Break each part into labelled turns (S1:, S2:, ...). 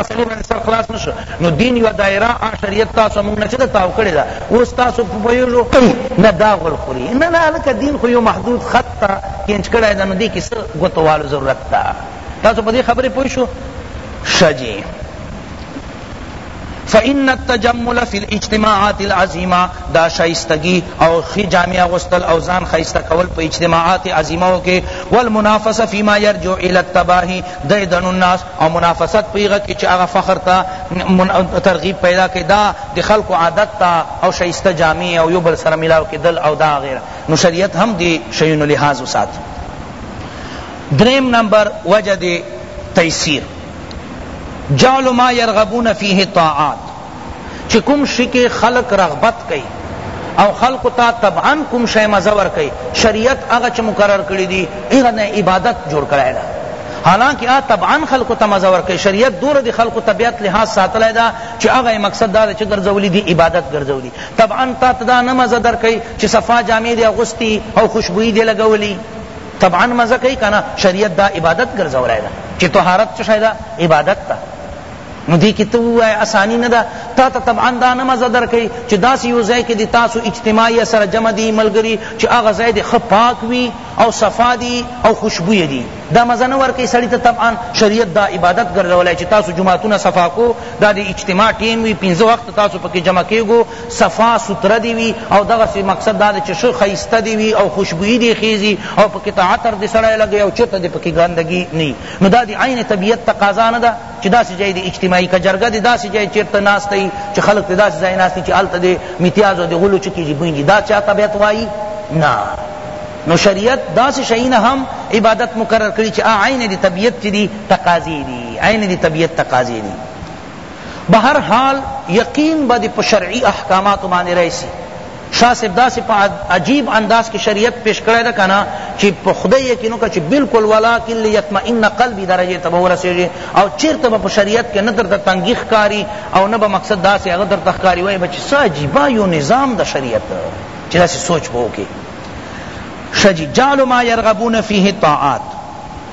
S1: مسئلې باندې سر خلاص نشو نو دین یو دایره ا شریعت تاسو موږ نه چته تاو کړی دا اوس تاسو په ویلو نه دا غول خوري نه نه الکه دین خو یو محدود خط تا کینچ کړی دا نو دې کې څه غوتوالو ضرورت تا تاسو په دې خبرې پوه شو شجی فإن التجمل في الاجتماعات العظیمة دا شایستگی او خی جامع اغوستل او ځان ښایسته کول په اجتماعات عظیمو کې والمنافسة فيما يرجع إلى التباهی دیدن الناس او منافست پیغه کې چې هغه فخر ته ترغیب پیدا کې دا د خلق عادت تا او شایسته جامع او یو بل سره ملاو کې دل او دا غیره نو شریعت هم دی شیونو لحاظ وسات دریم نمبر وجه دی تیسیر جعل ما یرغبون فیه طاعات چی کوم شی کی خلق رغبت کئی او خلق تا طبعا کوم شی مزه ورکړي شریعت هغه چې مقرر کړی دی هغه نه عبادت جوړ کړی دا حالانکه آ طبعا خلق ته مزه ورکړي شریعت دور دی خلق طبیعت لحاظ ساتلی دا چې هغه مقصد دا چې ګرځولي دی عبادت ګرځولي طبعا تا ته دا نه مزه درکړي چې صفا جامې دی اغوستي او خوشبویي دی لګولي طبعا مزه کوي کنه شریعت دا عبادت ګرځولی ده چې طهارت څه شی ده عبادت ده نو دې کې ته ووایه اسانی نه ده تا ته طبعا دا نه مزه درکوي چې داسې یو ځای کې د تاسو اجتماع یا سره جمع دي ملګري چې هغه ځای دې ښه پاک وي او صفا دي او خوشبویه دي دا مزه نه ورکوي سړي ته طبعا شریعت دا عبادت ګرځولی چې تاسو جماعتونه صفا کو دا د اجتماع ټیم وي پنځه وخت تاسو پکې جمع کېږو صفا سوتره دې وي او دغسې مقصد دا دی چې ښه ښایسته دې وي او خوشبويي دې خېژي او پکې ته عطر دې سړی لګوي او چرته دې پکې ګندګي نه وي نو دا د عین طبیعت تقاضا نه ده چې داسې ځای دې اجتماعي که جرګه دې داسې ځای چېرته ناسته وي چې خلک پرې داسې ځای ناست وي چې هلته دې متیاز او د غلو څه کېږي بوی دي دا چا طبیعت وایي نه نو شریعت داسې شي نه هم عبادت مقرر کړي چې عین د طبیعت چې دي تقاضې دي عین د طبیعت تقاضې دي بهر حال یقین به دی په شرعی احکاماتو باندې رئیسی شاہ صاحب دا سی په عجیب انداز کې شریعت پیش کړی دا کنه چې په خدای یقینو کا چې بالکل ولکن لیطمئن قلبی درجه ته ورسیږي او چیرته په شریعت کې نظر ته تنګی ښکاری او نه به مقصد دا سی هغه در تخکاری وای بچ ساجیبا یو نظام د شریعت چې دا سوچ وو کې شجی جعل ما يرغبون فيه طاعات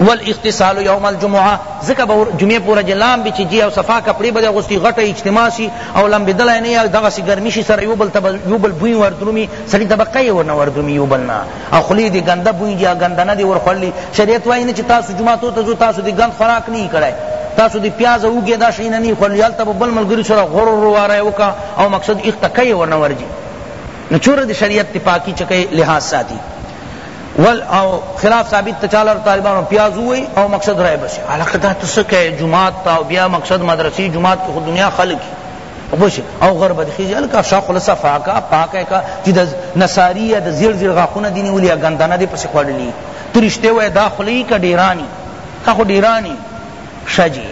S1: والاغتسال یوم الجمعه ځکه به جمعې په ورځ لامبي چي جي او صفا کپړې به دې اغوستي غټه اجتماع سي او لامبېدلای نه یې دغسي ګرمي شي سره یو بل ته به یو بل بوی وردرومي سړي ته به قی ورنه وردرومي یو بل نه او خولې دې ګنده بوی دي ګندنه دې ورخوړلي شریعت وایي نه چي تاسو جماعتو ته ځو تاسو دې ګند خوراک نه یي کړی تاسو دی پیاز او ګې دا شي نه نه خورل یالته په بل ملګری سره غور واره وکا او مقصد اختکې ورنه ورجی نو چور دی شریعت پاکی چکه لحاظ ساتي ول او خلاف ثابت ته چالر طالبانو پیاز وای او مقصد رائے بس علاقه دا ته سکه جمعات تا او بیا مقصد مدرسې جمعات کو دنیا خلق بس او غرب د خیز الکا شاخ لسا فاکا پاکه کا چې د نصاری د زیر زیر غاخونه دینی ولیا غندنه دی پس خوړلی ترشته وای دا خلی کا ډیرانی تا خو ډیرانی شجی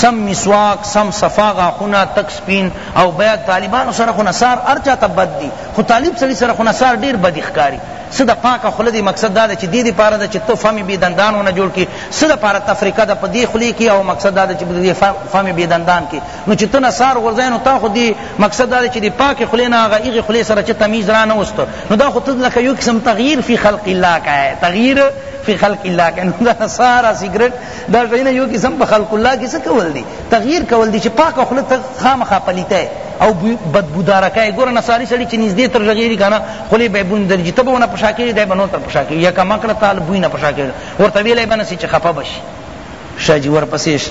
S1: سم مسواک سم صفا غاښونه تک سپین او بیا طالبانو سره خو نصار هر چاته بد دی خو طالب سړي سره خو نصار ډیر بد ښکاری څه د پاکه خوله دی مقصد دا ده چې دې لپاره ده چې تو فم بی دندانو نه جوړ کی څه لپاره تفریقه ده په دې خلی کې او مقصد دا ده چې دې فم بی دندان کې نو چې ته نصار ورځای نو تا خو دې مقصد دا ده چې دې پاکه خوله نه هغه ایغه خوله سره چې تمیز را نه وست نو دا خو ته لکه یو قسم تغییر فی خلق الله کا ہے تغییر فی خلق الله کا نو دا نصار سیګریټ دا ټینه یو قسم په خلق الله کې څه کول دي تغییر کول دي چې پاکه خوله ته خامخا پلیته او بدبودارکه ګوره نصاری سړی چې نږدې تر ژغیری کنه خلی به بون درجی ته بونه پشاکیږي دای بنو تر پشاکیږي یا کما کړه تعال بوینه پشاکیږي ورته ویلای بنه چې خپه بشي شاجی ورپسې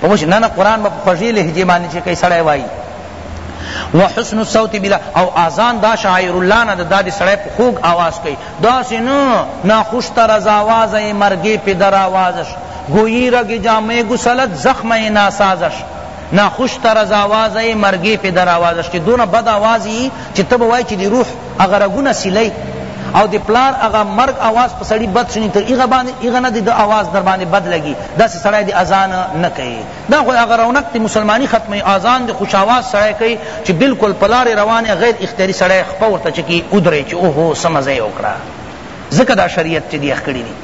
S1: پوه شوې نه نه قرآن به په خوږې لهجې باندې چې کوي سړی وایي وحسن الصوت بلا او اذان دا شاعر الله نه دا د سړی په خوږ آواز کوي داسې نه ناخوش طرز آواز یې مرګې په در آوازش گویی رگ جامع گسلت زخم ناسازش ناخوش طرز آواز یې مرګې په در آوازش چې دونه بد آواز یې چې ته به وایي چې د روح هغه رګونه سیلی او د پلار هغه مرګ آواز په سړی بد شنی تر هغه باندې هغه نه د آواز در باندې بد لګی داسې سړی د اذان نه کوي دا خو هغه رونق ته مسلمانی ختمه اذان د خوش آواز سړی کوي چې بالکل پلار روان غیر اختیاری سړی خپه ورته چکی ادری چې اوهو سمزه وکړه ځکه دا شریعت چې دی اخکړی دی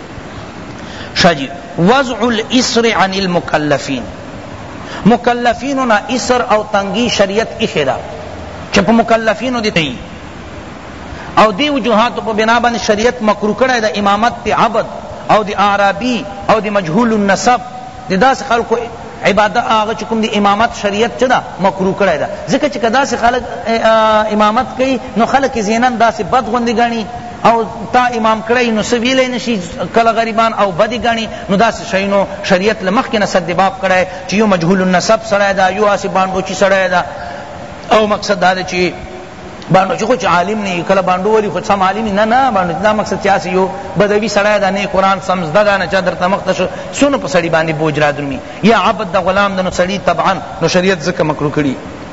S1: شاجی وضع الاسر عن المکلفین مکلفینو نه اسر او تنگی شریعت ایښې ده چې په مکلفینو دې تئی او دی وجوهاتو په بنا باندې شریعت مکروه کړی د امامت دی عبد او دی اعرابی او دی مجهول النسب دی داس خلکو عبادت هغه چې کوم دی امامت شریعت چې دا مکروه کړی دا ځکه چې کدا سه خلک امامت کوي نو خلک زینن داسې بد غوندې ګڼي او تا امام کړی نو څه ویلی نشي کله غریبان او بدی ګڼي نو داسې شیونو شریعت له مخکې نه سد باب کړی چې یو مجهول النسب سړی ده یو هسې بانډوچي سړی ده او مقصد دا ده چې باندو چې خو چې عالم نه کله باندو ولی خو سم عالم نه نه باندو دا مقصد سیاسي یو بدوی سړی دا نه قران سم زده دا نه چا درته مخ تشو سونو په سړی باندې بوج را درمی یا عبد د غلام د نو سړی طبعا نو شریعت زکه مکرو کړي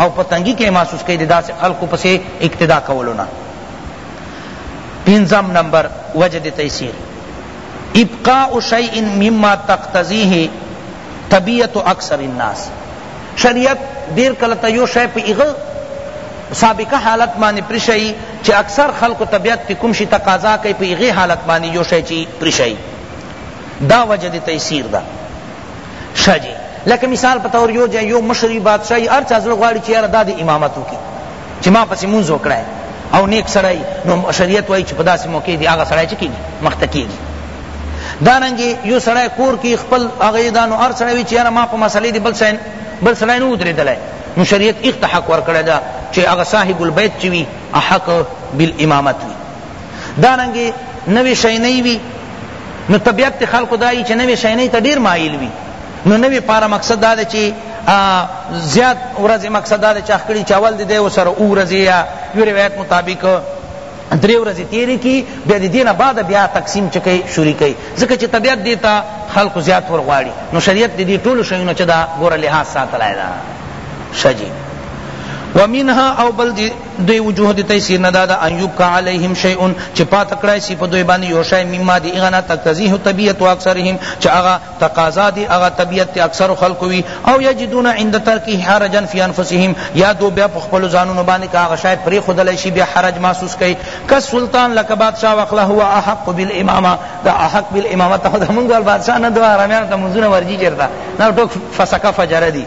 S1: او په تنګی کی محسوس کړي د داسې خلقو پسې اقتدا کولو نه پنځم نمبر وجه د تیسیر ابقاء شیء مما تقتضیه طبیعت اکثر الناس شریعت دیر کلتا یو شای پی اغا سابقہ حالت مانی پرشئی چی اکثر خلق طبیعت پی کمشی تقاضا کئی پی اغی حالت مانی یو شای چی پرشئی دا وجد تیسیر دا شه جی لکه مثال په طور یو جای یو مشر وي بادشاه وي هر چا زړه غواړي چې یاره دا دې امامت وکړي چې ما پسې مونځ وکړی او نیک سړی نو شریعت وایي چې په داسې موقع دې هغه سړی چې کېږي مخته کېږي دارنګې یو سړی کور کې خپل هغه یې دا نو هر سړی وي چې یاره ما په مسئلې دې بل سړی بل سړی نه ودرېدلی نو شریعت ایخته حق ورکړی ده چې هغه صاحب البیت چې وي حق بالامامت وي دارنګه نوی شینی وی نو طبیعت ته خلق دای چې نوی شینی ته ډیر مایل وی نو نوی پارا مقصد دا چې زیات ورځ مقصد دا چې اخکړي چاول دی او سره ورځ یا یو روایت مطابق درې ورځې تیرې کی بیا د دینه بعد بیا تقسیم چکی شروع کی ځکه چې طبیعت دیتا خلق زیات ور غواړي نو شریعت دې ټولو شیونو چې دا ګوره لحاظ ساتلای دا شجی ومنها او بل دوی وجوه د تیسیر نه دادا ان یبقا علیهم شیء چې پات کړای سی په دوی باندې یو شی مما دی اغنا تقضیه طبیعت اکثرهم چې هغه تقاضا دی هغه طبیعت اکثر خلق وی او یجدون عند ترک حرجا فی انفسهم یا دو بیا په خپل ځانونو باندې هغه شی پرې خدای شی بیا حرج محسوس کوي ک سلطان لک بادشاہ وقله هو احق بالامامه دا احق بالامامه ته موږ بادشاہ نه دوه رامیان ته منځونه ورجی چرتا نه ټوک فسکه فجر دی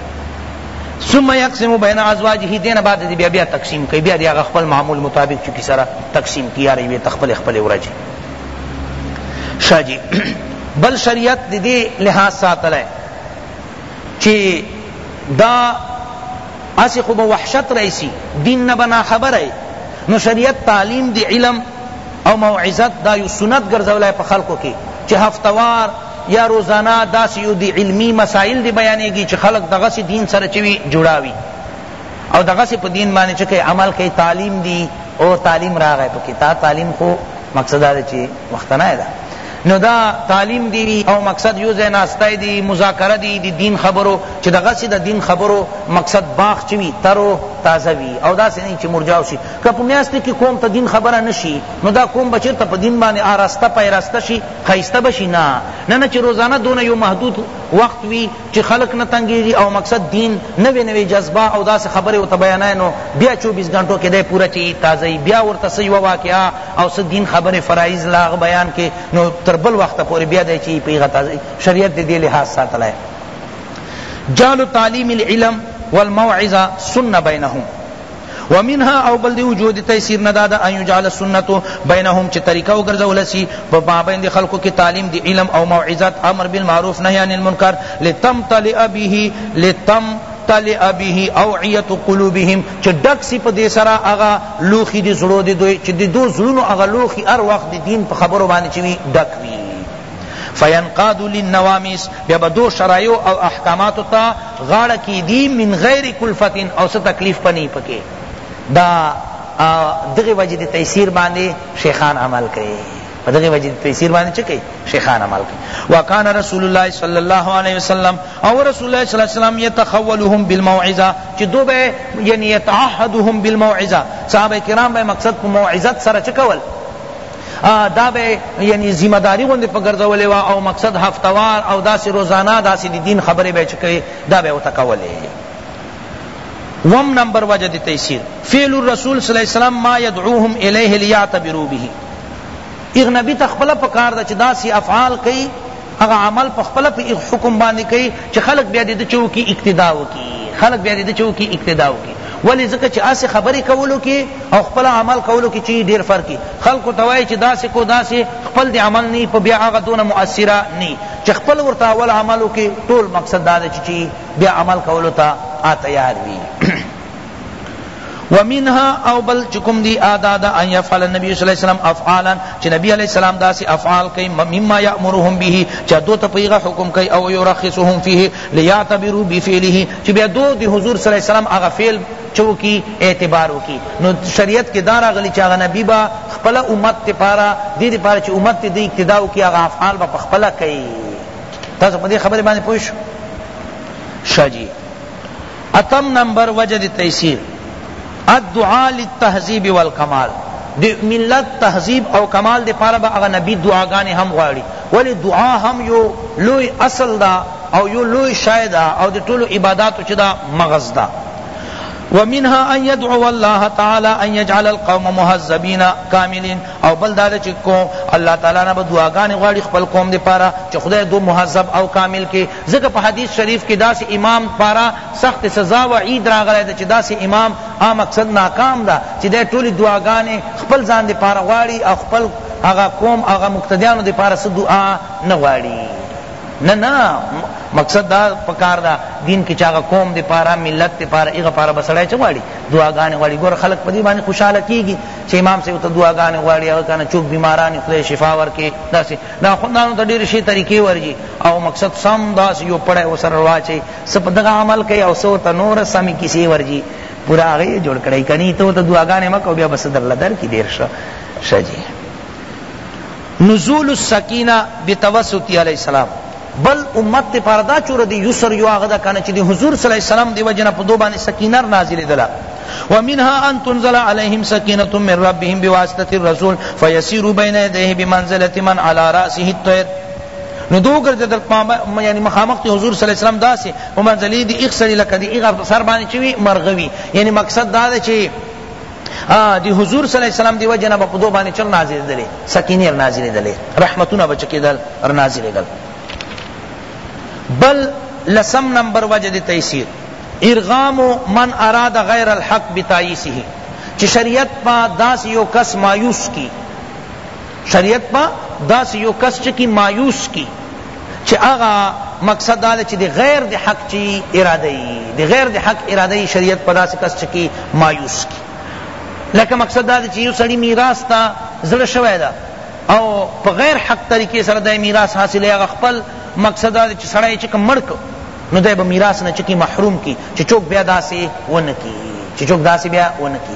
S1: ثم یقسم بین ازواجه دین بعد دی بیا بیا تقسیم کوي بیا دی هغه خپل معمول مطابق چونکی سره تقسیم کیا ری وی تخپل خپل ورج شاجی بل شریعت دی دی لحاظ ساتل ہے چی دا اسی خوب وحشت رئیسی دین نبنا خبر ہے نو شریعت تعلیم دی علم او موعظت دا یو سنت ګرځولی په خلقو کی چی هفته وار یا روزانه داسی یو دی علمی مسائل دی بیانیږی چی خلق دغسی دین سره چوی جوړاوی او دغسی په دین باندې چکی عمل کی تعلیم دی او تعلیم راغی پکی تا تعلیم خو مقصد دا چی وختنه ده نو دا تعلیم دی او مقصد یو ځای ناسته دی مذاکره دی دی دین خبرو چې دغه سي د دین خبرو مقصد باغ چوي ترو تازه وي او دا سې نه چې مرجاو شي که په میاشت کی قوم ته دین خبره نشی نو دا قوم به چرته په دین باندې آراسته پیراسته شی ښایسته به شی نه نه نه چی روزانه دونه یو محدود وخت وی چی خلق نه تنګیږی او مقصد دین نوی نوی جذبه او داسې خبرې ورته بیانای نو بیا چوبیس ګنټو کې دی پوره چی تازه بیا ورته څه یوه واقعه او څه دین خبرې فرایض لاغ بیان کې نو تر بل وخته پورې بیا دی چی په هغه تازه شریعت دې دې لحاظ ساتلی جعل تعلیم العلم والموعظه سنه بینهم ومنها او بل دی وجود تیسیر نه دادا ان یجعل السنت بینهم چې طریقه وګرځول شي په مابین د خلقو کې تعلیم دی علم او موعظت امر بالمعروف نهی عن المنکر لتمتلئ به لتم تلئ به اوعیت قلوبهم چې ډک سی په دې سره هغه لوخي دي زړو دي دوی چې د دو زړونو هغه لوخي هر وخت د دین په خبرو باندې چې وي ډک وي فینقاد للنوامیس بیا به دو شرایع او احکامات ته غاړه کی دی من غیر کلفت او څه تکلیف په نی پکی دا دغه وجه دی تیسیر باندې شیخان عمل کوي په دغه وجه تفسیر باندې چکی شیخان عمل کوي وکان رسول الله صلی الله علیه وسلم او رسول الله صلی الله علیه وسلم يتخولهم بالموعظه چې دو به یعنی يتعهدهم بالموعظه صحابه کرام به مقصد په موعظت سره چکول دا به یعنی ذمہ داری غوندې په ګرځولې وه او مقصد هفته وار او داسې روزانه داسې د دین خبرې به یې چې کړې دا به یې ورته کولې وم نمبر وجه دی تیسیر فعل الرسول صلی اللہ علیہ وسلم ما یدعوهم الیه لیعتبرو به اغنبی تخپل پکار دا چی داسی افعال کئی هغه عمل په خپله په هغه حکم باندې کوي چې خلق بیا د ده چه وکړي اقتدا وکړي خلق بیا د ده چه وکړي اقتدا وکړي ولی ځکه چې اسې خبرې کولو کې او خپل عمل کولو کې چې ډیر فرق خلکو ته وایي چې داسې کو داسې خپل د عمل نه په بیا هغه دونه مؤثره نه چې خپل ورته اول عملو کې ټول مقصد دا دی چې بیا عمل کولو ته تیار وي ومنها او بل چکم دی آدا دا ان یفعل النبی صلی اللہ علیہ وسلم افعالا چی نبی علیہ السلام دا سی افعال کئی مما یأمرهم به چا دو تپیغا حکم کئی او یرخصهم فیه لیعتبرو بفعله چی بیا دو دی حضور صلی اللہ علیہ وسلم اغا فعل چو کی اعتبارو کی نو شریعت کے دارا غلی چاگا نبی با خپل امت تی پارا دی دی پارا چی امت تی دی اقتداو کی اغا افعال با پخپل کئی تاسو پدی خبر باندې پوښ شاجی اتم نمبر وجه دی تیسیر الدعاء للتهذیب والکمال دی ملت تهذیب او کمال دی پارا با اغا نبی دعاگانی هم غواړي ولی دعا هم یو لوی اصل دا او یو لوی شای دا او دی طول عباداتو چی دا مغز دا ومنها ان يدعو الله تعالى ان يجعل القوم مهذبين كاملين او بل داده چې کو الله تعالی نه دعاګانې غواړي خپل قوم دپاره چې خدای دو مهذب او کامل کې ځکه په حدیث شریف کی داسی امام پاره سخت سزا وعید راغلی ده چی داسی امام آ مقصد ناکام ده چی دی ټولی دعاګانی خپل ځان دی پاره غواړی او خپل هغه قوم او هغه مقتدیانو دی پاره څه دعا نه غواړی نه نه مقصد دا پکار دا دین کی چاغه قوم دی پاره ملت دی پاره ایغه پاره بسړای چ غواړي دعاګانې غواړي ګور خلق پدی باندې خوشاله کیږي چې امام سے ته دعاګانې غواړي او کنه چوک بیماران خدای شفا ورکي داسې دا اخوندانو ته ډیر شی طریقې ورجی او مقصد سم داس یو پړای وسره واچي سپ دغه عمل کوي او سو ته نور سمي کیسې ورجی پورا هغه جوړ کړی کني ته ته دعاګانې مکو بیا بس در لدر کی دیر شه شجی نزول السکینه بتوسط علی السلام بل امت ته پاره دا چور دی یسر یو هغه دا کنه چې دی حضور صلی الله علیه وسلم دی وجنه په دوه باندې سکینه نازل دلا ومنها ان تنزل عليهم سکینه من ربهم بواسطه الرسول فيسير بين يديه بمنزله من على راسه الطير نو دو ګرځیدل پام یعنی مخامخ ته حضور صلی الله علیه وسلم داسې او منزلی دی اخ سړی لکه دی اغه سر باندې چوي مرغوي یعنی مقصد دا دی چې دی حضور صلی الله علیه وسلم دی وجه نه په دو باندې چر نازل دلی سکینه نازل دلی رحمتونه بچکی دل نازل دل بل لسم نمبر وجه دی تیسیر ارغام من اراد غیر الحق بتایسه چې شریعت پا داس یو کس مایوس کی شریعت به داسی یو کس چه کی مایوس کی چه هغه مقصد دا چه دی غیر دی حق چی اراده ای دی غیر دی حق اراده ای شریعت په داسی کس چه کی مایوس کی لکه مقصد دا چه یو سړی میراث تا زړه شوی دا او په غیر حق طریقې سره د میراث حاصل هغه خپل مقصد دا چې سړی چې مړ کو نو دای به میراث نه چکی محروم کی چې چوک بیا داسې ونه کی چې چوک داسې بیا ونه کی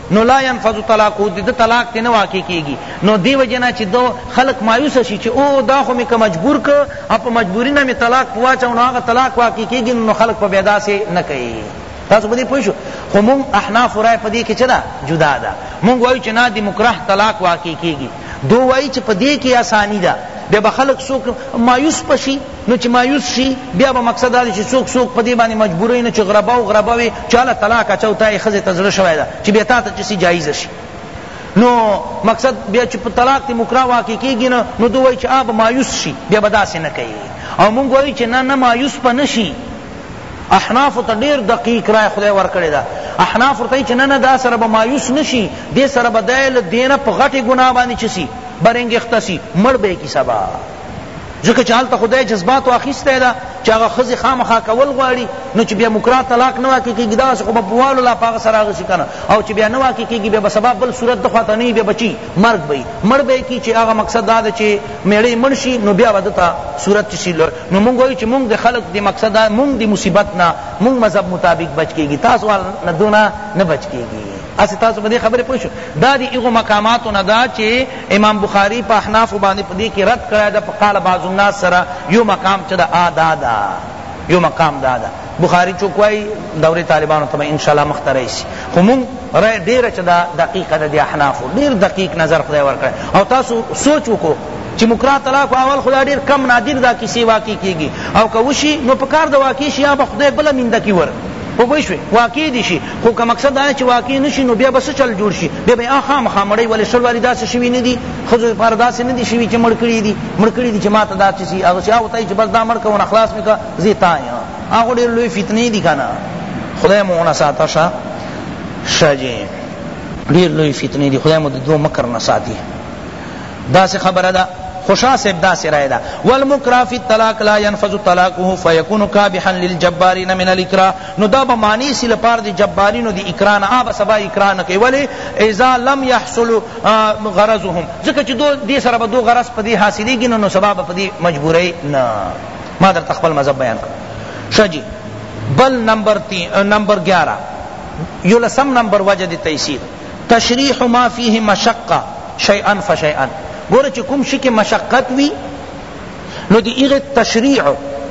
S1: نو لا ينفذ طلاقه د ده طلاق ته نه واقع کیږي نو دی وجه نه چې دو خلق مایوس شي چې او دا خو مې که مجبور که او په مجبوري نه مې طلاق واچو نو هغه طلاق واقع کیږي نو خلق په بیا داسې نه کوي تاسو په دې پوه شو خو مونږ احناف رای په دې کې څه ده جدا ده مونږ وایو چې نه د مکره طلاق واقع کیږي دو وایي چې په دې کې آسانی ده بیا به خلق څوک مایوس پشي نو چې مایوس شي بیا به مقصد دا دی چې څوک څوک په دې باندې مجبوروي نو چې غربه او غربه وي چې هله طلاق اچوه تا یې ښځې ته زړه شوی ده چې بیا تا ته چې څه جایزه شي نو مقصد بیا چې په طلاق ته مکرا واقع کېږي نه نو دوی وایي چې آب مایوس شي بیا به داسې نه کوي او مونږ وایو چې نه نه مایوس په نه شي احناف ته ډیر دقیق رائے خدای ورکړی دا احناف ورته چې نه نه دا سره به مایوس نشي دې سره به دایل دینه په غټي ګناه باندې چسی برنګ اختصی مړ به کی سبا ځکه چې هلته خو دی جذباتو اخیستی ده چې هغه ښځې خامخا کول غواړي نو چې بیا مکرا طلاق نه واقع کېږي دغسې خو به بوالو لا په هغه سره هغسې که نه او چې بیا نه واقع کېږي بیا به سبا بل صورت ده خواته نه بیا بچي مرګ به وي مړ به یې کړي چې هغه مقصد دا ده چې مېړه یې مړ شي نو بیا به ده ته صورت چې شي نو مونږ وایو چې مونږ د خلق د مقصد دا مونږ د مصیبت نه مونږ مذهب مطابق بچ کېږي تاسو نه دونه نه بچ کېږي هسې تاسو په دې خبرې پوه شوئ دا د هغو مقاماتو نه ده چې امام بخاري په احنافو باندې په دې کې رد کړی ده په قال بعض الناس سره یو مقام چې ده آ دا ده یو مقام دا ده بخاری چوک وای دوره طالبانو ته ان شاء الله مخ ته راشي خو مونږ رای ډیره چې دا دقیقه ده د احنافو ډیر دقیق نظر خدای ورکړی او تاسو سوچ وکړو چې مکرا طلاق اول خدا ډیر کم نادر دا کسی واقع کیږي او که وشي نو په کار د واقع شي یا به خدای بله مینده کی ور وبوی شوی واقع دي شي خو که مقصد دا چې واقع نه شي نو بیا به څه چل جوړ شي بیا به یې خامخا مړی ولې سل واري داسې شوي نه دي ښځو لپاره داسې نه دي شوي چې مړ کړي دي مړ کړي دي چې ما ته داسې شي هغه چې هغه ته چې بس دا مړ کړه خلاص مې کړه زه یې تا یم هغه ډېر لوی فتنې دي که نه خدای مو ونه ساته شه شه جې ډېر لوی فتنې دي خدای مو د دوه مکر نه ساتي داسې خبره ده خوشا صاحب دا سرائے دا والمکرا فی الطلاق لا ينفذ طلاقه فیکون کابحا للجبارین من الکرا نو دا به معنی سی لپاره دی جبارینو دی اکرا نه آبا سبا اکرا نه کوي ولی اذا لم يحصل غرضهم ځکه چې دو دې سره به دو غرض په دې حاصلېږي نو سبا به په دې مجبورۍ نه ما درته خپل مذهب بیان کړ ښه جی بل نمبر تی نمبر گیارہ یولسم نمبر وجہ دی تیسیر تشریح ما فیه مشقہ شیئا فشیئا گورا چی کم شی کی مشقت وی نو دی ایغی تشریع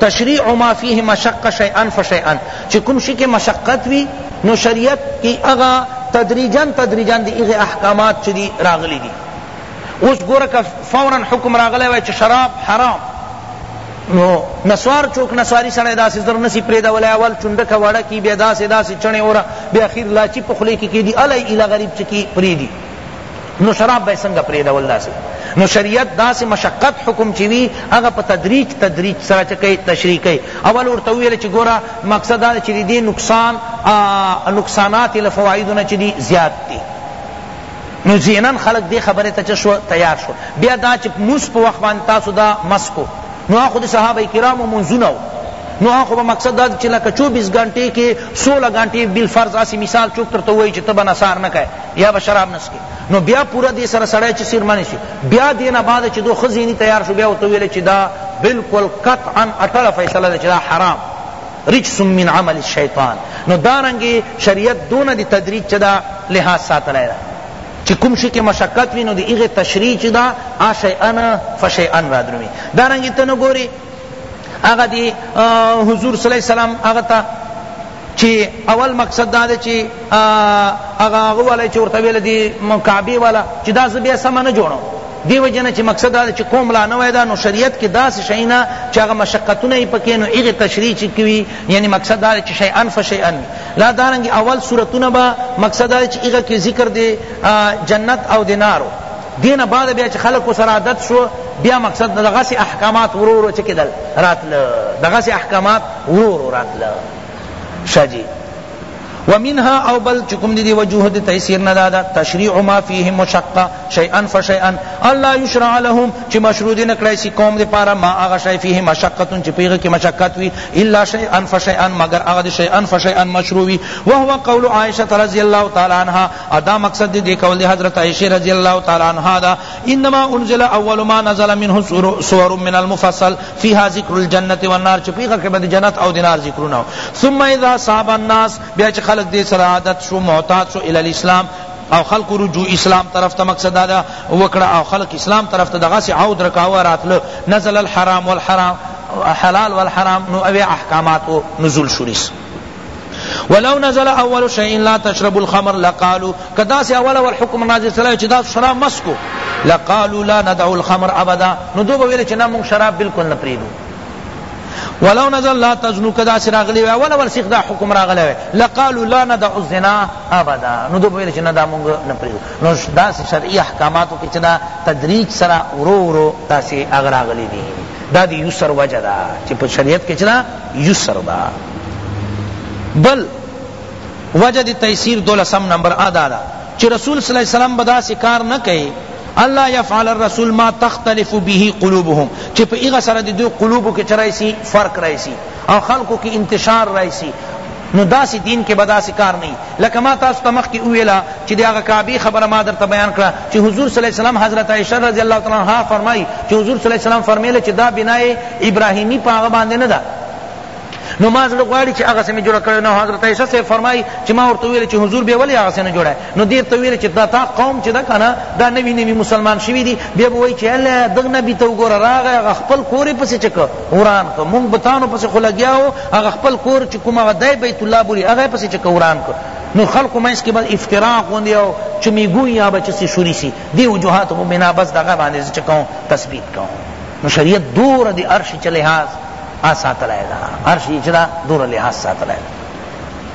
S1: تشریع ما فیه مشقه شیئا فشیئا چی کم شی که مشقت وی نو شریعت کی اغا تدریجا تدریجا دی ایغی احکامات چی دی راغلی دی اوس گوره که فورا حکم راغلی وای چی شراب حرام نو نسوار چوک نسواری سره داسی زر نسی پریدا ولا اول چندک وڑا کی بیا داسی داسی چنے اورا بیا اخیر لاچی پخلی کی کی دی الی الی غریب چکی پریدی نو شراب به څنګه پریدول داسې نو شریعت داسې مشقت حکم چې وی هغه په تدریج تدریج سره چکه تشریح کوي اول ورته ویل چې ګوره مقصد دا چې دې نقصان نقصانات له فواید نه چې دي زیات دي نو زینن خلق دې خبره ته شو تیار شو بیا دا چې موس په وخت باندې تاسو دا مسکو نو خو د صحابه کرامو منځونه نو آخو با مقصد دا چلا کا چوبیس گھنٹے کے سولہ گھنٹے بالفرض اسی مثال چوک تر تو وہی چھ تبا نصار نہ کہے یا به شراب نه څښې نو بیا پوره دې سره سړی چې څیرمن شي بیا دې نه بعد چې دو ښه ذهني تیار شو بیا ورته ویل چې دا بالکل قطعا اټله فیصله ده چې دا حرام رجس من عمل الشیطان نو دارنګې شریعت دونه د تدریج چې دا لحاظ ساتلی ده چې کوم شي کې مشقت وي نو د هغې تشریح چې ده آ شیئن فشیئن را درومي دارنګې ته نه ګورې هغه دی حضور صلی الله علیه وسلم هغه ته چی اول مقصد دا دی چی هغه هغه والا چی ورته ویل دی کعبه والا چی دا زه بیا سمه نه جوړوم دیو جن چی مقصد دا چی قوم لا نوی دا نو شریعت کی دا سی شینا چی هغه مشقتونه ای پکی نو ایغه تشریح چی کوی یعنی مقصد دا چی شیئن فشیئن لا دارنگ اول صورتونه با مقصد دا چی ایغه کی ذکر دی جنت او دینارو دین بعد بیا چی خلق سره عادت شو بیا مقصد دغه سی احکامات ورور چی کدل راتل دغه سی احکامات ورو ورو راتله شه جی ومنها او بل چکم دی وجوه دی تیسیر ندادا تشریع ما فیه مشقه شیئا فشیئا الله یشرع لهم چی مشروع دی نکړی سی قوم دی پارا ما هغه شی فیه مشقه چی پیغه کی مشقت وی الا شیئا فشیئا مگر هغه دی شیئا فشیئا مشروع وی وهو قول عائشه رضی الله تعالی عنها ادا مقصد دی قول دی حضرت عائشه رضی الله تعالی عنها دا انما انزل اول ما نزل منه سور من المفصل فيها ذکر الجنه والنار چ پیغه کې باندې جنت او دینار ذکرونه ثم اذا صاب الناس بیا چې خلق دې سره عادت شو معتاد شو ال الاسلام او خلق رجوع اسلام طرف ته مقصد دا وکړه او خلق اسلام طرف ته دغه سي عود رکاو راتل نزل الحرام والحرام حلال والحرام نو اوی احکامات نزول شریس ولو نزل اول شيء لا تشرب الخمر لقالوا کدا سے اول اول حکم نازل سلام چې دا شراب مسکو لقالوا لا ندع الخمر ابدا نو دوی ویل چې نه موږ شراب بالکل نه پریدو ولو نزل لا تزنو کدا سے راغلی وی اول اول سیخ دا حکم راغلی وی لقالوا لا ندع الزنا ابدا نو دوی ویل چې نه دا موږ نه پریدو نو دا شرعي احکاماتو کې چې دا تدریج سره ورو ورو تاسو اگر راغلی دي دا دی یسر وجه دا چې په شریعت کې چې یسر دا بل وجه دی تیسیر دولسم نمبر ادا دا چی رسول صلی اللہ علیہ وسلم بدا سی کار نہ کئے اللہ یفعل الرسول ما تختلف به قلوبهم چی پا ایغا سر دی دو قلوبو کے چرائیسی فرق رائیسی او خلقو کی انتشار رائیسی نو داسی دین کی به داسی کار نه وی لکه ما تاسو ته مخکی وویل چی دی هغه کعبی خبره ما درته بیان کړه چی حضور صلی الله علیه وسلم حضرت عائشہ رضی الله تعالی عنها فرمائی چی حضور صلی الله علیه وسلم فرمیل چی دا بناء ابراهیمی په هغه باندې نه ده نو ما زړه غواړي چې هغه سمې جوړ کړي نو حضرت عائشہ سے فرمایي چې ما ورته ویل چې حضور به ولی هغه سمې جوړه نو دې ته ویل چې دا تا قوم چې دا کنه دا نوی نوی مسلمان شوی دی بیا به وایي چې الله دغه نبی ته وګوره راغی هغه خپل کور پسې چکه وران کړ مونږ بتانو پس خو لګیا وو هغه خپل کور چې کوم هغه دی بیت الله بولی هغه پس چې وران کړ نو خلق منس کې بس افتراء غوندې او چې میګون یا به چې شوري سي دی وجوهات مو بنا بس دغه باندې چې کوم تثبیت کوم نو شریعت دور دی عرش چې لحاظ آ ساتلای دا عرش چې دا دور لحاظ ساتلای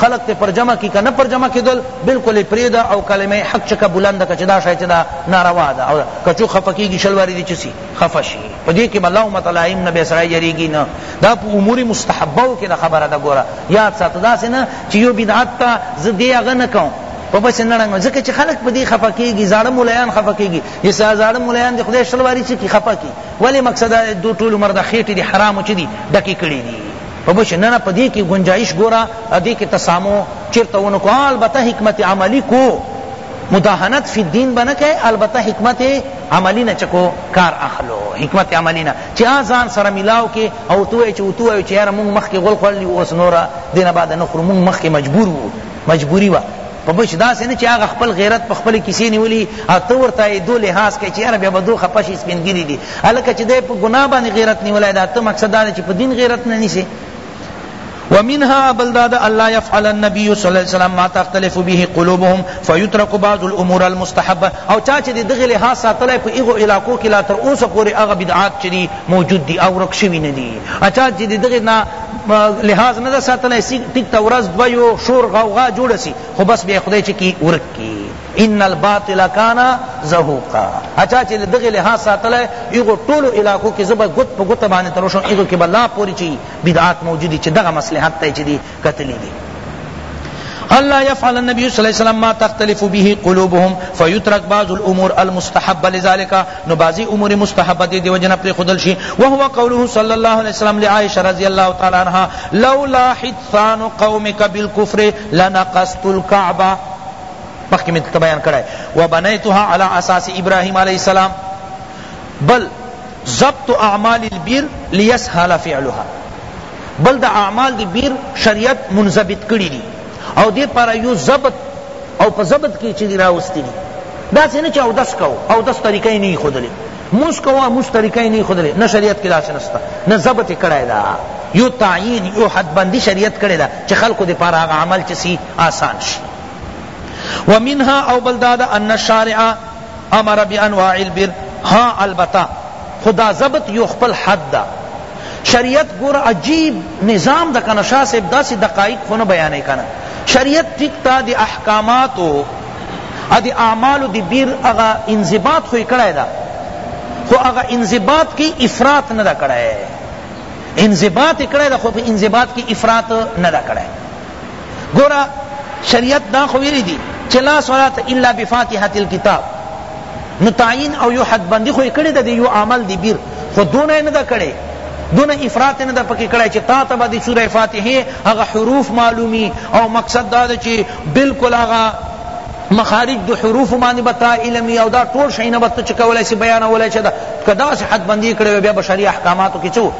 S1: خلق ته پر جمع کی که نه پر جمع کیدل بلکل یې پریږده او کلمه حق چکه بلند که چه دا شی چه دا ناروا ده او که چوک خفه کیږي شل واری دی چه سی خفه شي په دې کې به لومة لائم نه به سړی یریږي نه دا په امور مستحبو کې دا خبره ده ګوره یاد ساته داسې نه چې یو بدعت ته زه دې هغه نه کوم په بس نه رنګ ځکه چې خلک په دې خفه کیږي زاړه مولایان خفه کیږي چې زاړه مولایان د خدای شل واری چې خفه کی ولی مقصد دو ټول عمر د خېټې د حرامو چې دي ډکې کړي دي په بچ نه نه په دې کې ګنجایش ګوره دې کې تسامو چرته ونه کو البته حکمت عملی کو مداهنت فی الدین بنه که البته حکمت عملی نه چکو کار اخلو حکمت عملی نه چې ځان سره ملاو کې او تو چې تو چې یار مونږ مخ کې غول خړلی اوس نورا دینه بعد نه خرو مونږ مخ کې مجبور وو مجبوری وا په بچ داسې نه چې هغه خپل غیرت په خپلې کیسې نیولي او ته ورته یې دو لحاظ کوې چې یاره بیا به دو خپه شي سپین ږیري دي هلکه چې دی په ګناه باندې غیرت نیولی دا ته مقصد دا دی چې په دین غیرت نه نیسې ومنها بل داد الله يفعل النبي صلى الله عليه وسلم ما تختلف به قلوبهم فيترك بعض الامور المستحبه او چا چې دغه له ساتلای په ایغو علاقو کې لا تر اوسه پورې هغه بدعات چې موجود دي او رکشوي نه دي اچا چې دغه نه لحاظ نه ده ساتلی سی ټیک ته ورځ دوه یو شور غوغا جوړه سی خو بس بیا خدای چې کی ورک کی ان الباطل کان زهوقا اچا چې دغه لحاظ ساتله ایغو ټولو علاقو کې زبر ګوت په ګوت باندې تر شو ایغو کې بلا پوری چی بدعات موجودی چې دغه مصلحت ته چې دی قتلی دی الله يفعل النبي صلى الله عليه وسلم ما تختلف به قلوبهم فيترك بعض الامور المستحبه لذلك نو بعضی امور مستحبه دی دی وجنه پر خودل شي وهو قوله صلی الله علیه وسلم لعائشه رضی الله تعالی عنها لولا حدثان قومك بالكفر لنقصت الكعبه مخکې مې ته بیان کړی وبنیتها علی اساس ابراهیم علیه السلام بل ضبط اعمال البیر لیسهل فعلها بل د اعمال دی بیر شریعت منضبط کړی دی او دې پاره یو ضبط او په ضبط کې چې راوستي دي داسې نه چې اودس کو اودس طریقه یې نه ښودلې موس کوه موس طریقه یې نه ښودلې نه شریعت کې داسې نشته نه ضبط یې کړی ده یو تعیین یو حد بندي شریعت کړی ده چې خلکو دې پاره هغه عمل چې سي آسان شي ومنها او بلداد ان الشارع امر بانواع البر ها البته خو دا ضبط یو خپل حد ده شریعت گور عجیب نظام دا کنا شاہ صاحب دا سی دقائق خونو بیانے کنا شریعت ٹک تا دی احکاماتو ادی اعمالو دی بیر اغا انضباط خوی کڑای دا خو اغا انضباط کی افراط ندا کڑای انضباط کڑای دا خو انضباط کی افراط ندا کڑای ګوره شریعت دا خو ویلی دی چې لا صلات الا بفاتحه الكتاب نو تعین او یو حد بندی خو کړی د یو عمل دی بیر خو دونه نه دا کړی دون افراط نه دا پکی کړای چې تا ته باندې سوره فاتحه هغه حروف معلومی او مقصد دا چې بالکل هغه مخارج دو حروف معنی بتا علمی او دا ټول شینا بت چکولای سی بیان ولای چدا کدا سے حد بندی کړو بیا بشری احکاماتو کې چو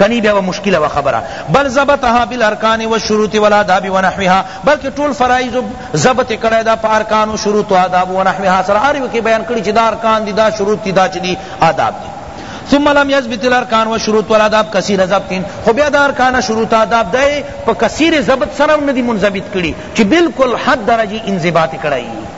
S1: کنی بیا به مشکله وه خبره بل ضبطها بالارکان والشروط والاداب ونحوها بلکه ټول فرایض ضبط کړی دا په ارکان و شروط و آداب ونحوها سره هر یو کې بیان کړی چې دا ارکان دي دا شروط دي دا چې دي آداب دي ثم لم يثبت الارکان والشروط والاداب کثیر ضبط خو بیا دا ارکان شروط آداب دای په کثیر ضبط سره ندی منضبط کړي چې بالکل حد درجه انضباط کړی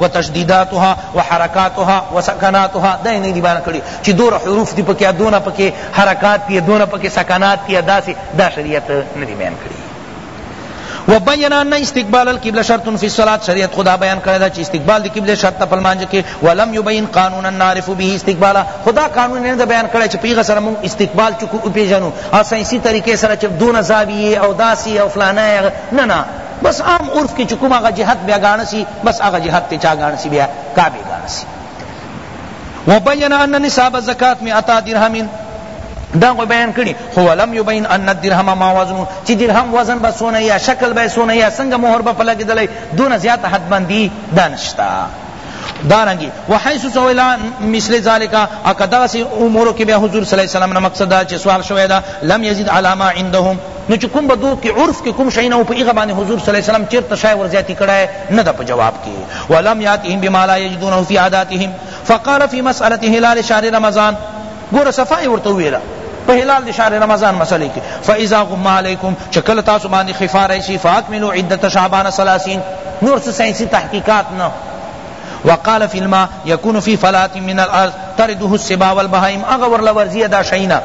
S1: و تشدیداتها و حرکاتها و سکناتها دا یې نه دی بیان کړی چې دور حروف دی پکې دونه پکې حرکات دی دونه پکې سکنات دی داسې دا شریعت نه دی بیان کړی وبین ان استقبال القبلہ شرط فی الصلاۃ شریعت خدا بیان کرے دا چ استقبال دی قبلہ شرط پل مانج کے ولم یبین قانونا نعرف به استقبال خدا قانون نے بیان کرے چ پیغا سر من استقبال چ کو پیجنو اساں اسی طریقے سر چ دون زاویے او داسی او فلانا نہ نہ بس عام عرف کی چی کوم هغه جهت بیا ګاڼه سی بس هغه جهت تی چا ګاڼه سی بیا کعبه ګاڼه سی وبین ان نصاب الزکات مئتا درهم دا خو بیان کړي خو ولم یبین ان الدرهم ما وزن چې درهم وزن به سونه یا شکل به سونه یا څنګه مهر به پلګیدلای دون زیات حد باندې دانشتا دارنگی وحیث سوئلا مثل ذالک اکا دغسی امورو کی بیا حضور صلی اللہ علیہ وسلم نا مقصد دا چی سوال شوئے دا لم یزید علی ما عندهم نو چی کم بدو کی عرف کی کم شئینا پا ایغا بانی حضور صلی اللہ علیہ وسلم چیر تشای ورزیاتی کڑائے ندا پا جواب کی ولم یاتهم بما لا یجدونه فی عاداتهم فقال فی مسئلت حلال شهر رمضان ګوره صفا یې ورته وویله په هلال د شهر رمضان مسئله کې فاذا غم علیکم چې کله تاسو باندې خفا راشي فاکملوا عدة شعبان ثلاثین نور څه ساینسي تحقیقات نه وقال في الماء يكون في فلات من الارض ترده السبا والبهائم اغه ورلا ورزیه دا شینا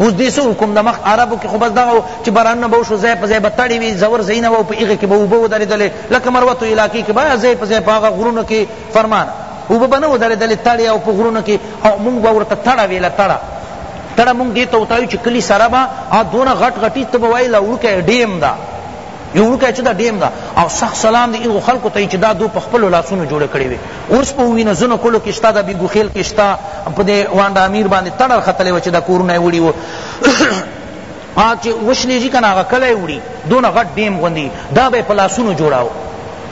S1: اوس دې سو حکم د مخ عربو کې خو بس دغه چې باران نه به شو ځای په ځای به تړی وي زور ځای نه و په هغه کې به وبو درېدلې لکه مروتو علاقې کې به ځای په ځای په هغه غرونو کې فرمان اوبه به نه ودرېدلې تړې او په غرونو کې او مونږ به ورته تړه ویله تړه تړه مونږ دې ته ورته وایو چې کلي سره به دونه غټ غټي ته به وایي له وړوکی ډیم ده یو وړوکی چې دا ډیم ده او سخت سلام دی هغو خلکو ته چې دا دو په خپلو لاسونو جوړه کړې وي اوس په وینه ځنو کلو کې شته د بیګو خیل کې شته په دې وانډه امیر باندې تړه ختلې وه چې دا کورونه یې وړي وو هغه چې وشلېږي که نه هغه کلی وړي دونه غټ ډیم غوندي دا به یې په لاسونو جوړاوه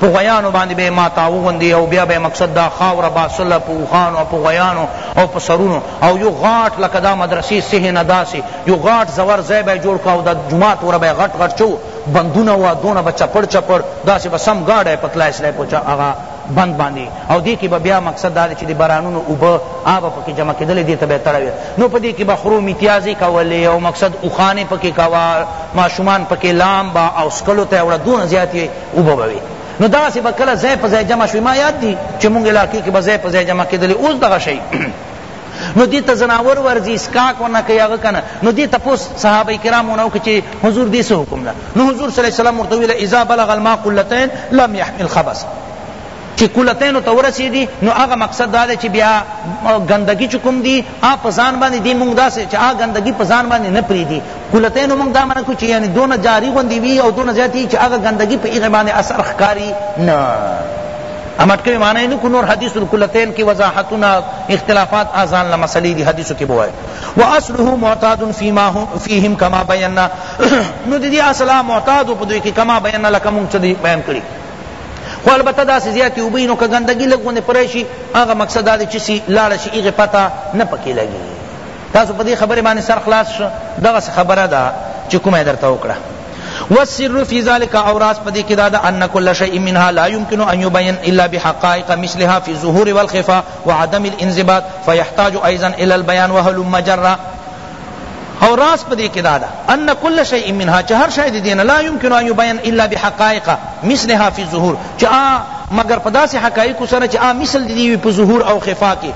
S1: په غویانو باندې به یې ماتاوه غوندي او بیا به یې مقصد دا خاوره باسله په اوښانو او په غویانو او په سرونو او یو غاټ لکه دا مدرسې صحنه داسې یو غاټ زور ځای به یې جوړ کړه او دا جومات وره به یې غټ غټ چو بندونه وه دونه به چپړ چپړ داسې به سم ګاډی په تلای سلای پوچا هغه بند باندې او دې کې به بیا مقصد دا چې د بارانونو اوبه آب پکې جمع کېدلې دې ته به تړوي نو په دې کې به خرو میتیازې کولې او مقصد اوښانې پکې کوا ماشومان پکې لامبا او سکلو ته وړه دونه زیاتې اوبه به وي نو داسې به کله ځای په ځای جمع شوي ما یاد دي چې مونږ علاقې کې به ځای په ځای جمع کېدلې اوس دغه شی نو دې ته زناور ورځي سکاک ونه کوي هغه کنه نو دې تپوس صحابه کرام ونه وکړي چې حضور دې څه حکم ده نو حضور صلی الله علیه وسلم ورته ویل اذا بلغ الماء قلتين لم يحمل خبث چې کولتینو ته ورسېدي نو هغه مقصد دا دی چې بیا ګندګي چې کوم دي هغه په ځان باندې دي موږ داسې چې هغه ګندګي په ځان باندې نه پرېږدي کولتۍ نو مونږ دا معنی کړو چی یعنی دونه جاری غوندی وی او دونه زیاتی چی هغه ګندګی په هغه باندې اثر ښکاری نه امټ کوي معنی نه کو نور حدیث الکلتین کی وضاحتنا اختلافات اذان لا مسئلے دی حدیث کی بوای واصله معتاد فيما فيهم كما بينا نو دی اصلا معتاد په دوی کی کما بیان لکه مونږ چدی بیان کړی خو البته دا زیاتی وبی نو که ګندګی لګونه پرشی هغه مقصد دا چې لاړ شي هغه پتا نه پکې لګي تاسو په دې خبرې باندې سر خلاص شو دغسې خبره ده چې کومه یې درته وکړه والسر في ذلك او راز پدې کې دا ده ان كل شيء منها لا يمكن ان يبين الا بحقائق مثلها في الظهور والخفاء وعدم الانضباط فيحتاج ايضا الى البيان وهلم جرا او راز پدې کې دا ده ان كل شيء منها چې هر شی دې نه لا يمكن ان يبين الا بحقائق مثلها في الظهور چې مگر پداسې حقایق سره چې مثل دې په ظهور او خفاء کې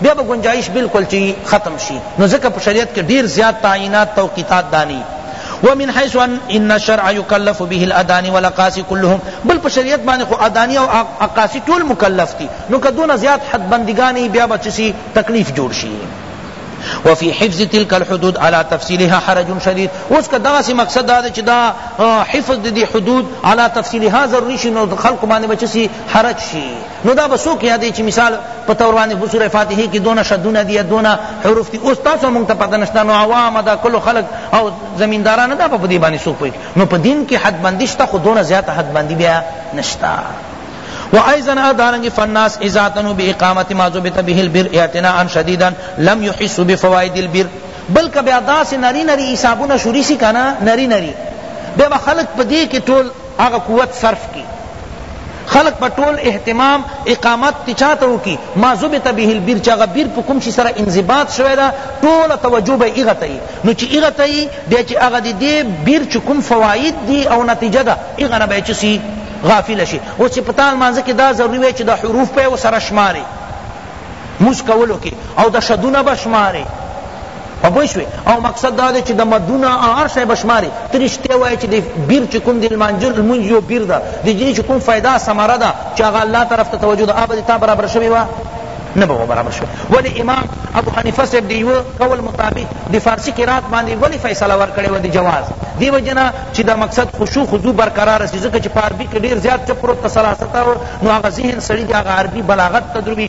S1: بیا به گنجایش بالکل چی ختم شی نو ځکه په شریعت کې ډیر زیات تعینات توقیتات دانی ومن حيث ان ان الشرع يكلف به الاداني والاقاصي كلهم بل په شریعت باندې خو اداني او اقاصي ټول مکلف دي نو کدونه زیات حد بندگانی بیا بچسی تکلیف جوړ شي وفي حفظ تلك الحدود على تفصيلها حرج شديد اس کا دغه سی مقصد دا چې دا حفظ دی حدود على تفصيلها ضروری شي نو خلق باندې بچسی حرج شي نو دا به څوک یادوي چې مثال په طور باندې په سوره فاتحه کې دونه شدونه دي دونه حروف دي اوس تاسو مونږ ته پته نشته نو عوام دا کلو خلق او زمینداران دا په دې باندې څوک پوهیږي نو په دین کې حد بندي شته خو دونه زیاته حد بندي بیا نشته و ایزن ادارنگی فالناس ازاتنو بی اقامت ما زبط به البر اعتناء شدیدا لم يحس بفوائد البر بلکہ بیا داس نری نری حسابونه شوری سی کنا نری نری بیا خلق پدی کې ټول هغه قوت صرف کی خلق به ټول اهتمام اقامت تی چا ته وکی ما ضبط به البیر چی هغه بیر په کوم شی سره انضباط شوی ده ټوله توجه به هغه ته یی نو چی هغه ته یی بیا چی هغه د دی بیر چی کوم فواید دی او نتیجه ده هغه نه به چه سی غافل شی اوس چی په تا لمانځه کی دا ضروری وی چی دا حروف په یو سره شماری موس کولو کی او د شدونه بشماری پوه شوې او مقصد دا دی چې د مدونه هر شی به شماري ته رښتیا وایې چې د بیر چې کوم د لمانځه لمونځ یو بیر ده د دې چې کوم فایده ثمره ده چې هغه الله طرف ته توجه ده هغه به تا برابر شوې وه نه به برابر شو ولی امام ابو حنیفه صاحب دی یو قول مطابق دی فارسی قرات باندې ولی فیصله ورکړې و دی جواز دی وجنا چی دا مقصد خشوع خضوع برقرار سی ځکه چی په عربی کی ډیر زیات چپ پروت ته سلاست نو هغه ذهن سړی دی هغه عربی بلاغت ته دروی